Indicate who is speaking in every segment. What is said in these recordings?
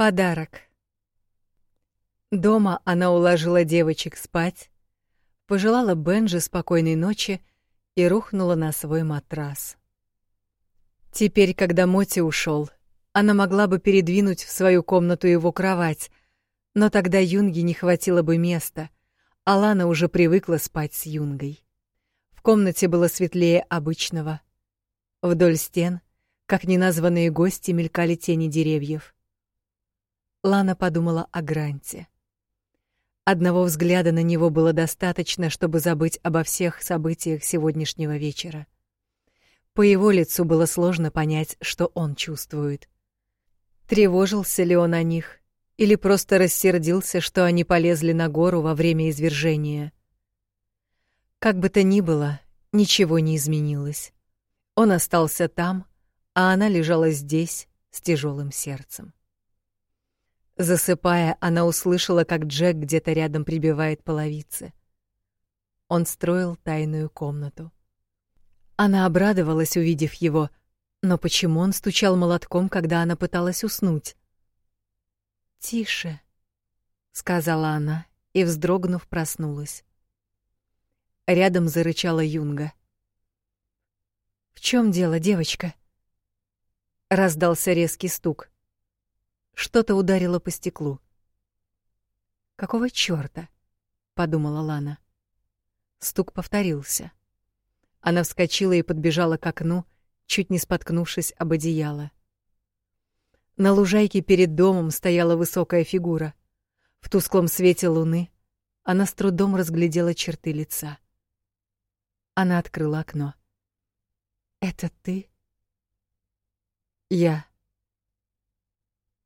Speaker 1: Подарок. Дома она уложила девочек спать, пожелала Бенджи спокойной ночи и рухнула на свой матрас. Теперь, когда Моти ушел, она могла бы передвинуть в свою комнату его кровать, но тогда Юнге не хватило бы места, а Лана уже привыкла спать с Юнгой. В комнате было светлее обычного. Вдоль стен, как неназванные гости, мелькали тени деревьев. Лана подумала о Гранте. Одного взгляда на него было достаточно, чтобы забыть обо всех событиях сегодняшнего вечера. По его лицу было сложно понять, что он чувствует. Тревожился ли он о них или просто рассердился, что они полезли на гору во время извержения. Как бы то ни было, ничего не изменилось. Он остался там, а она лежала здесь с тяжелым сердцем. Засыпая, она услышала, как Джек где-то рядом прибивает половицы. Он строил тайную комнату. Она обрадовалась, увидев его, но почему он стучал молотком, когда она пыталась уснуть? «Тише», — сказала она и, вздрогнув, проснулась. Рядом зарычала Юнга. «В чем дело, девочка?» Раздался резкий стук. Что-то ударило по стеклу. «Какого чёрта?» — подумала Лана. Стук повторился. Она вскочила и подбежала к окну, чуть не споткнувшись об одеяло. На лужайке перед домом стояла высокая фигура. В тусклом свете луны она с трудом разглядела черты лица. Она открыла окно. «Это ты?» «Я»,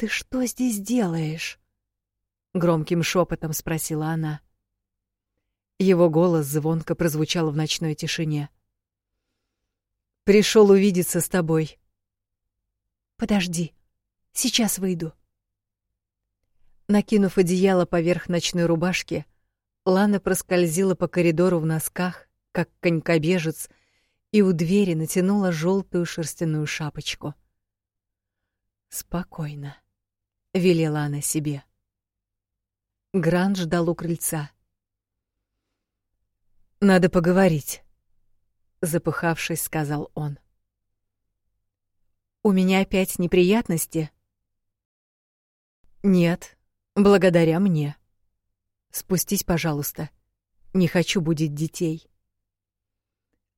Speaker 1: ты что здесь делаешь? громким шепотом спросила она. Его голос звонко прозвучал в ночной тишине. Пришел увидеться с тобой. Подожди, сейчас выйду. Накинув одеяло поверх ночной рубашки, Лана проскользила по коридору в носках, как конькобежец, и у двери натянула желтую шерстяную шапочку. Спокойно велела она себе. Грант ждал у крыльца. Надо поговорить, запыхавшись, сказал он. У меня опять неприятности? Нет, благодаря мне. Спустись, пожалуйста. Не хочу будить детей.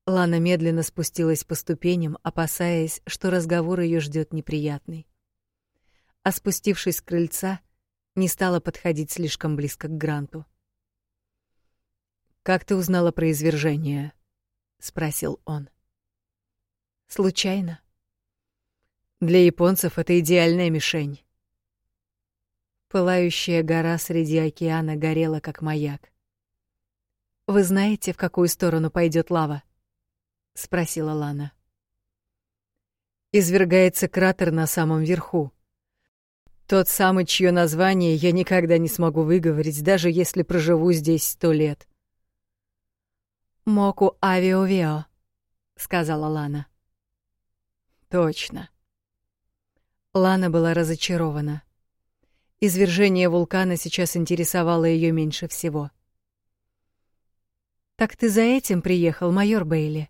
Speaker 1: Лана медленно спустилась по ступеням, опасаясь, что разговор ее ждет неприятный а спустившись с крыльца, не стала подходить слишком близко к Гранту. «Как ты узнала про извержение?» — спросил он. «Случайно?» «Для японцев это идеальная мишень». Пылающая гора среди океана горела, как маяк. «Вы знаете, в какую сторону пойдет лава?» — спросила Лана. «Извергается кратер на самом верху», тот самый, чье название я никогда не смогу выговорить, даже если проживу здесь сто лет. «Моку авиовео», — сказала Лана. «Точно». Лана была разочарована. Извержение вулкана сейчас интересовало ее меньше всего. «Так ты за этим приехал, майор Бейли?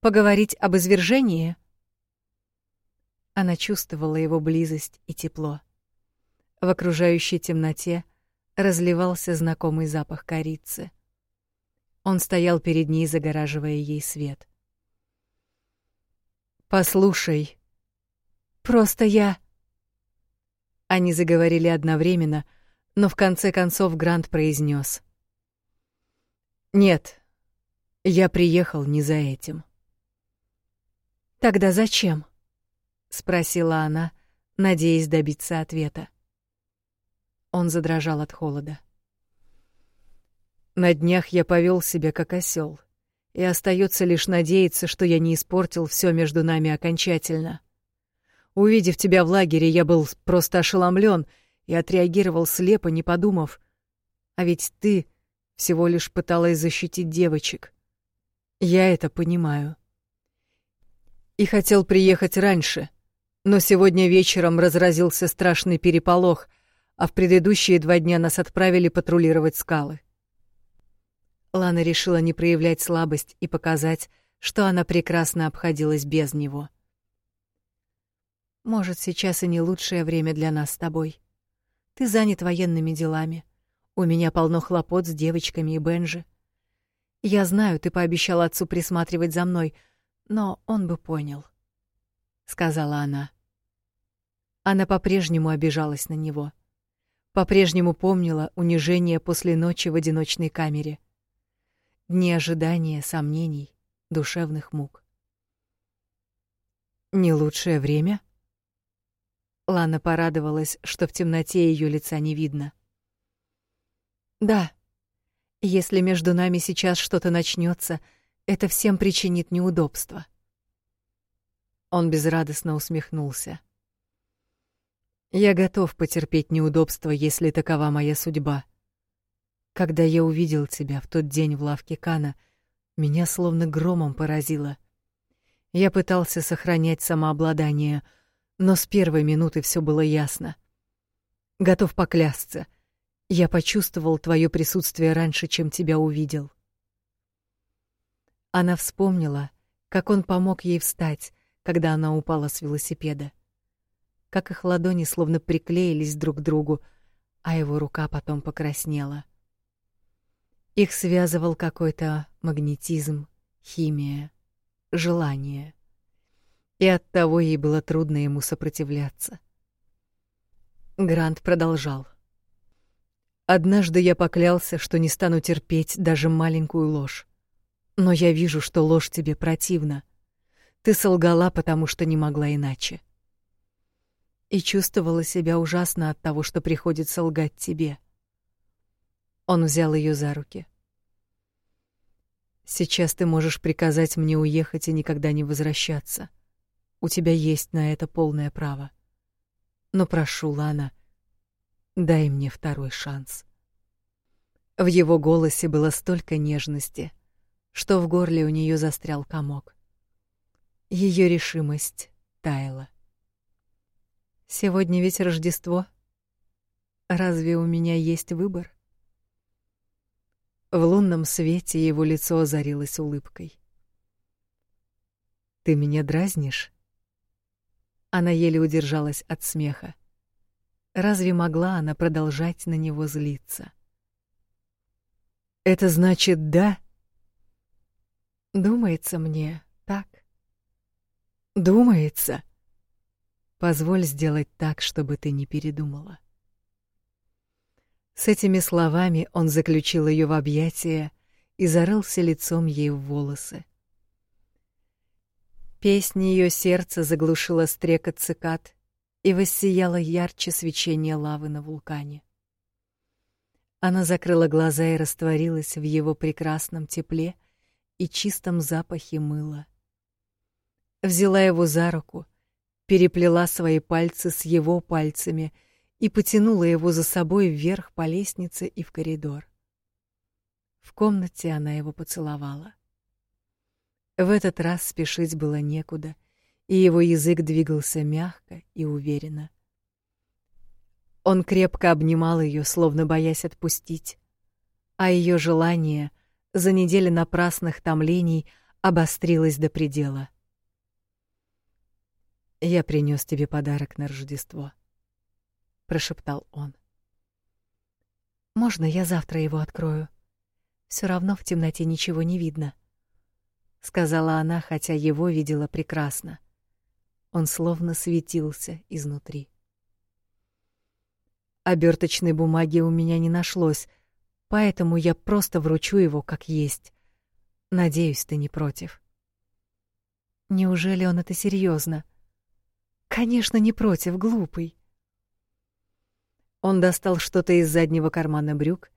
Speaker 1: Поговорить об извержении?» Она чувствовала его близость и тепло. В окружающей темноте разливался знакомый запах корицы. Он стоял перед ней, загораживая ей свет. «Послушай, просто я...» Они заговорили одновременно, но в конце концов Грант произнес: «Нет, я приехал не за этим». «Тогда зачем?» — спросила она, надеясь добиться ответа. Он задрожал от холода. На днях я повел себя как осел, и остается лишь надеяться, что я не испортил все между нами окончательно. Увидев тебя в лагере, я был просто ошеломлен и отреагировал слепо, не подумав. А ведь ты всего лишь пыталась защитить девочек. Я это понимаю. И хотел приехать раньше, Но сегодня вечером разразился страшный переполох, а в предыдущие два дня нас отправили патрулировать скалы. Лана решила не проявлять слабость и показать, что она прекрасно обходилась без него. Может, сейчас и не лучшее время для нас с тобой. Ты занят военными делами. У меня полно хлопот с девочками и Бенжи. Я знаю, ты пообещал отцу присматривать за мной, но он бы понял, сказала она. Она по-прежнему обижалась на него. По-прежнему помнила унижение после ночи в одиночной камере. Дни ожидания, сомнений, душевных мук. Не лучшее время? Лана порадовалась, что в темноте ее лица не видно. Да. Если между нами сейчас что-то начнется, это всем причинит неудобства. Он безрадостно усмехнулся. Я готов потерпеть неудобства, если такова моя судьба. Когда я увидел тебя в тот день в лавке Кана, меня словно громом поразило. Я пытался сохранять самообладание, но с первой минуты все было ясно. Готов поклясться. Я почувствовал твое присутствие раньше, чем тебя увидел. Она вспомнила, как он помог ей встать, когда она упала с велосипеда. Как их ладони словно приклеились друг к другу, а его рука потом покраснела. Их связывал какой-то магнетизм, химия, желание и оттого ей было трудно ему сопротивляться. Грант продолжал. Однажды я поклялся, что не стану терпеть даже маленькую ложь. Но я вижу, что ложь тебе противна. Ты солгала, потому что не могла иначе. И чувствовала себя ужасно от того, что приходится лгать тебе. Он взял ее за руки. Сейчас ты можешь приказать мне уехать и никогда не возвращаться. У тебя есть на это полное право. Но прошу, Лана, дай мне второй шанс. В его голосе было столько нежности, что в горле у нее застрял комок. Ее решимость таяла. Сегодня ведь Рождество. Разве у меня есть выбор? В лунном свете его лицо озарилось улыбкой. Ты меня дразнишь? Она еле удержалась от смеха. Разве могла она продолжать на него злиться? Это значит да? Думается мне, так. Думается. Позволь сделать так, чтобы ты не передумала. С этими словами он заключил ее в объятия и зарылся лицом ей в волосы. Песнь ее сердца заглушила стрекот цикад и воссияло ярче свечение лавы на вулкане. Она закрыла глаза и растворилась в его прекрасном тепле и чистом запахе мыла. Взяла его за руку, переплела свои пальцы с его пальцами и потянула его за собой вверх по лестнице и в коридор. В комнате она его поцеловала. В этот раз спешить было некуда, и его язык двигался мягко и уверенно. Он крепко обнимал ее, словно боясь отпустить, а ее желание за неделю напрасных томлений обострилось до предела. Я принес тебе подарок на Рождество, прошептал он. Можно я завтра его открою? Все равно в темноте ничего не видно сказала она, хотя его видела прекрасно. Он словно светился изнутри. Оберточной бумаги у меня не нашлось, поэтому я просто вручу его как есть. Надеюсь, ты не против. Неужели он это серьезно? Конечно, не против, глупый. Он достал что-то из заднего кармана брюк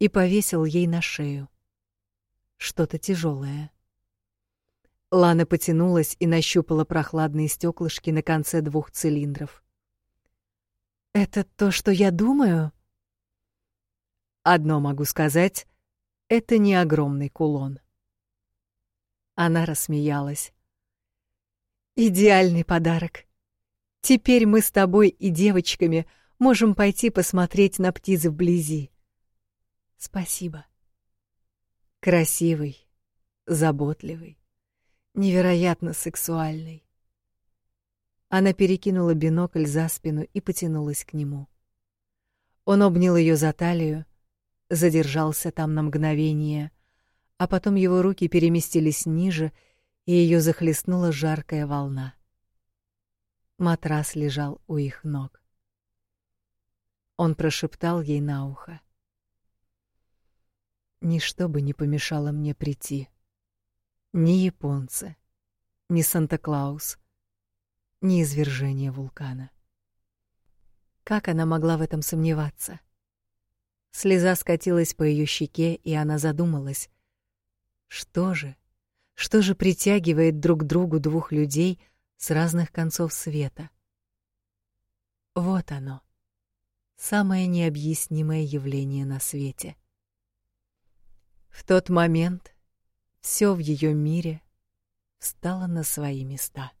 Speaker 1: и повесил ей на шею. Что-то тяжелое. Лана потянулась и нащупала прохладные стеклышки на конце двух цилиндров. Это то, что я думаю? Одно могу сказать, это не огромный кулон. Она рассмеялась. Идеальный подарок. Теперь мы с тобой и девочками можем пойти посмотреть на птиц вблизи. Спасибо. Красивый, заботливый, невероятно сексуальный. Она перекинула бинокль за спину и потянулась к нему. Он обнял ее за талию, задержался там на мгновение, а потом его руки переместились ниже, и ее захлестнула жаркая волна. Матрас лежал у их ног. Он прошептал ей на ухо: "Ничто бы не помешало мне прийти. Ни японцы, ни Санта-Клаус, ни извержение вулкана". Как она могла в этом сомневаться? Слеза скатилась по ее щеке, и она задумалась: что же? Что же притягивает друг к другу двух людей с разных концов света? Вот оно. Самое необъяснимое явление на свете. В тот момент все в ее мире встало на свои места.